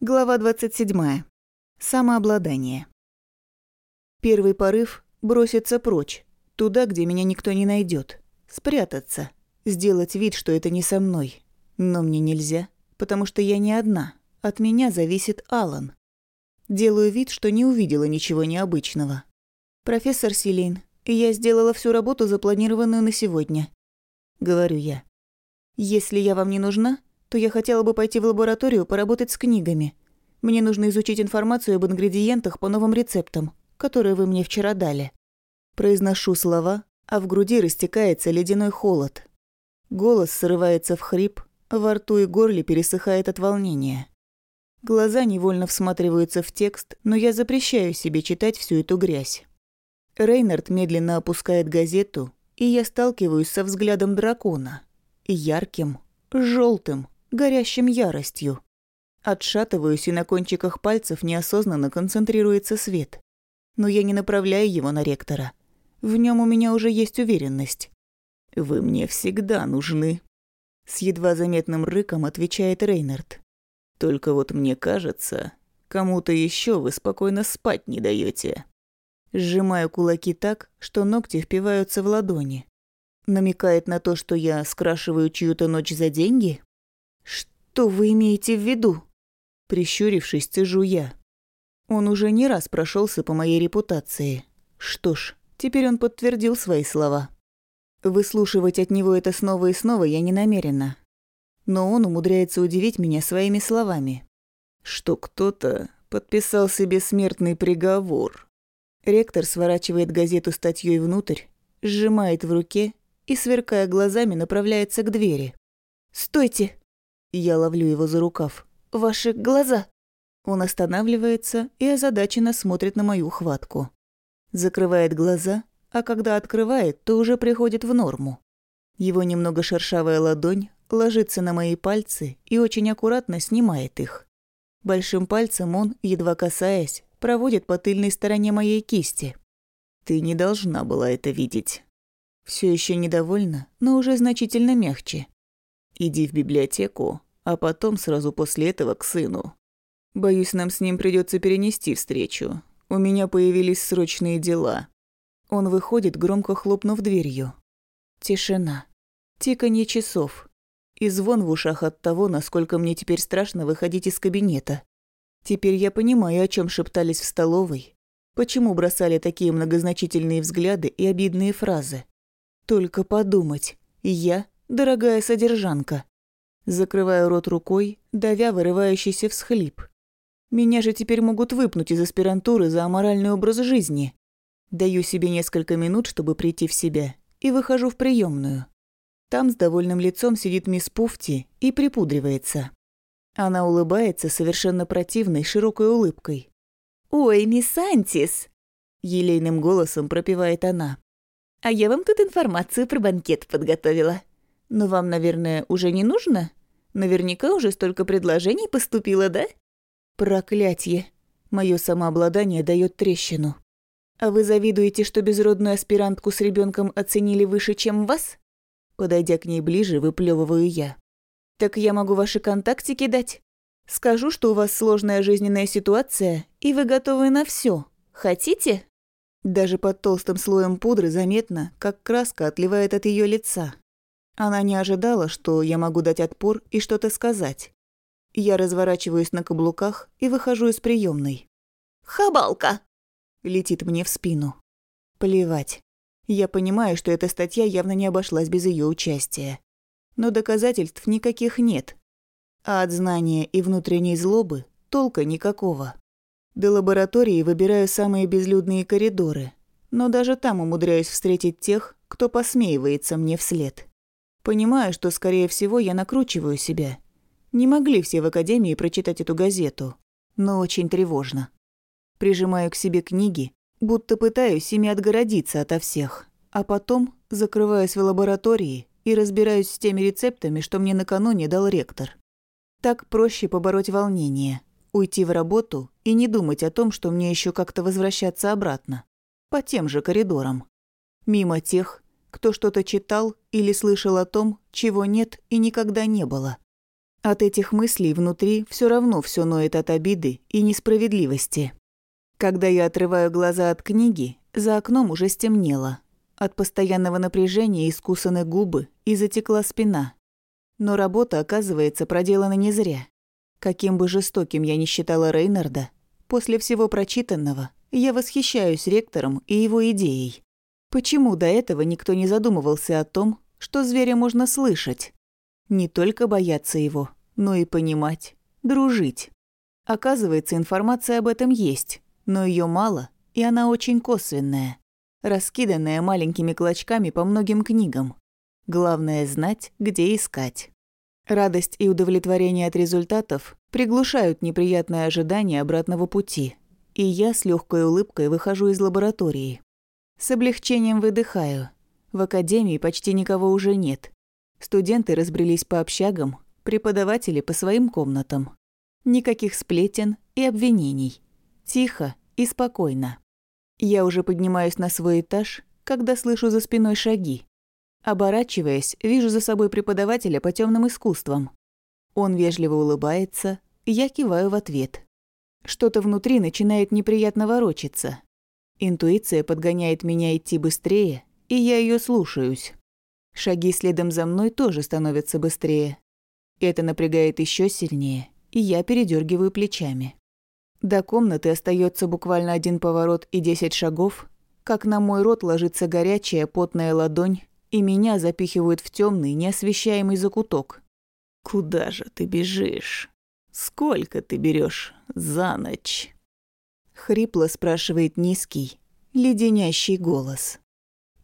Глава 27. Самообладание. Первый порыв – броситься прочь, туда, где меня никто не найдет, спрятаться, сделать вид, что это не со мной. Но мне нельзя, потому что я не одна, от меня зависит Алан. Делаю вид, что не увидела ничего необычного. «Профессор Силейн, я сделала всю работу, запланированную на сегодня», – говорю я. «Если я вам не нужна, то я хотела бы пойти в лабораторию поработать с книгами. Мне нужно изучить информацию об ингредиентах по новым рецептам, которые вы мне вчера дали. Произношу слова, а в груди растекается ледяной холод. Голос срывается в хрип, во рту и горле пересыхает от волнения. Глаза невольно всматриваются в текст, но я запрещаю себе читать всю эту грязь. Рейнард медленно опускает газету, и я сталкиваюсь со взглядом дракона. Ярким, желтым, горящим яростью. Отшатываюсь, и на кончиках пальцев неосознанно концентрируется свет. Но я не направляю его на ректора. В нем у меня уже есть уверенность. «Вы мне всегда нужны», — с едва заметным рыком отвечает Рейнард. «Только вот мне кажется, кому-то еще вы спокойно спать не даете. Сжимаю кулаки так, что ногти впиваются в ладони. Намекает на то, что я скрашиваю чью-то ночь за деньги? Что вы имеете в виду? Прищурившись, цежу я. Он уже не раз прошелся по моей репутации. Что ж, теперь он подтвердил свои слова. Выслушивать от него это снова и снова я не намерена. Но он умудряется удивить меня своими словами. Что кто-то подписал себе смертный приговор. Ректор сворачивает газету статьей внутрь, сжимает в руке и, сверкая глазами, направляется к двери. «Стойте!» Я ловлю его за рукав. «Ваши глаза!» Он останавливается и озадаченно смотрит на мою хватку. Закрывает глаза, а когда открывает, то уже приходит в норму. Его немного шершавая ладонь ложится на мои пальцы и очень аккуратно снимает их. Большим пальцем он, едва касаясь, проводит по тыльной стороне моей кисти. «Ты не должна была это видеть». Все еще недовольна, но уже значительно мягче. Иди в библиотеку, а потом сразу после этого к сыну. Боюсь, нам с ним придется перенести встречу. У меня появились срочные дела. Он выходит, громко хлопнув дверью. Тишина. Тиканье часов. И звон в ушах от того, насколько мне теперь страшно выходить из кабинета. Теперь я понимаю, о чем шептались в столовой. Почему бросали такие многозначительные взгляды и обидные фразы. Только подумать. Я – дорогая содержанка. Закрываю рот рукой, давя вырывающийся всхлип. Меня же теперь могут выпнуть из аспирантуры за аморальный образ жизни. Даю себе несколько минут, чтобы прийти в себя, и выхожу в приемную. Там с довольным лицом сидит мисс Пуфти и припудривается. Она улыбается совершенно противной широкой улыбкой. «Ой, мисс Антис!» – елейным голосом пропевает она. А я вам тут информацию про банкет подготовила. Но вам, наверное, уже не нужно? Наверняка уже столько предложений поступило, да? Проклятье. Мое самообладание дает трещину. А вы завидуете, что безродную аспирантку с ребенком оценили выше, чем вас? Подойдя к ней ближе, выплевываю я. Так я могу ваши контактики дать? Скажу, что у вас сложная жизненная ситуация, и вы готовы на все. Хотите? Даже под толстым слоем пудры заметно, как краска отливает от ее лица. Она не ожидала, что я могу дать отпор и что-то сказать. Я разворачиваюсь на каблуках и выхожу из приемной. «Хабалка!» – летит мне в спину. Плевать. Я понимаю, что эта статья явно не обошлась без ее участия. Но доказательств никаких нет. А от знания и внутренней злобы толка никакого. До лаборатории выбираю самые безлюдные коридоры, но даже там умудряюсь встретить тех, кто посмеивается мне вслед. Понимаю, что, скорее всего, я накручиваю себя. Не могли все в академии прочитать эту газету, но очень тревожно. Прижимаю к себе книги, будто пытаюсь ими отгородиться ото всех, а потом закрываюсь в лаборатории и разбираюсь с теми рецептами, что мне накануне дал ректор. Так проще побороть волнение – уйти в работу и не думать о том, что мне еще как-то возвращаться обратно. По тем же коридорам. Мимо тех, кто что-то читал или слышал о том, чего нет и никогда не было. От этих мыслей внутри все равно все ноет от обиды и несправедливости. Когда я отрываю глаза от книги, за окном уже стемнело. От постоянного напряжения искусаны губы и затекла спина. Но работа, оказывается, проделана не зря. Каким бы жестоким я ни считала Рейнарда, после всего прочитанного я восхищаюсь ректором и его идеей. Почему до этого никто не задумывался о том, что зверя можно слышать? Не только бояться его, но и понимать, дружить. Оказывается, информация об этом есть, но ее мало, и она очень косвенная, раскиданная маленькими клочками по многим книгам. Главное знать, где искать. Радость и удовлетворение от результатов приглушают неприятное ожидание обратного пути, и я с легкой улыбкой выхожу из лаборатории. С облегчением выдыхаю. В академии почти никого уже нет. Студенты разбрелись по общагам, преподаватели по своим комнатам. Никаких сплетен и обвинений. Тихо и спокойно. Я уже поднимаюсь на свой этаж, когда слышу за спиной шаги. Оборачиваясь, вижу за собой преподавателя по темным искусствам. Он вежливо улыбается, я киваю в ответ. Что-то внутри начинает неприятно ворочаться. Интуиция подгоняет меня идти быстрее, и я ее слушаюсь. Шаги следом за мной тоже становятся быстрее. Это напрягает еще сильнее, и я передергиваю плечами. До комнаты остается буквально один поворот и десять шагов, как на мой рот ложится горячая потная ладонь, и меня запихивают в темный, неосвещаемый закуток. «Куда же ты бежишь? Сколько ты берешь за ночь?» Хрипло спрашивает низкий, леденящий голос.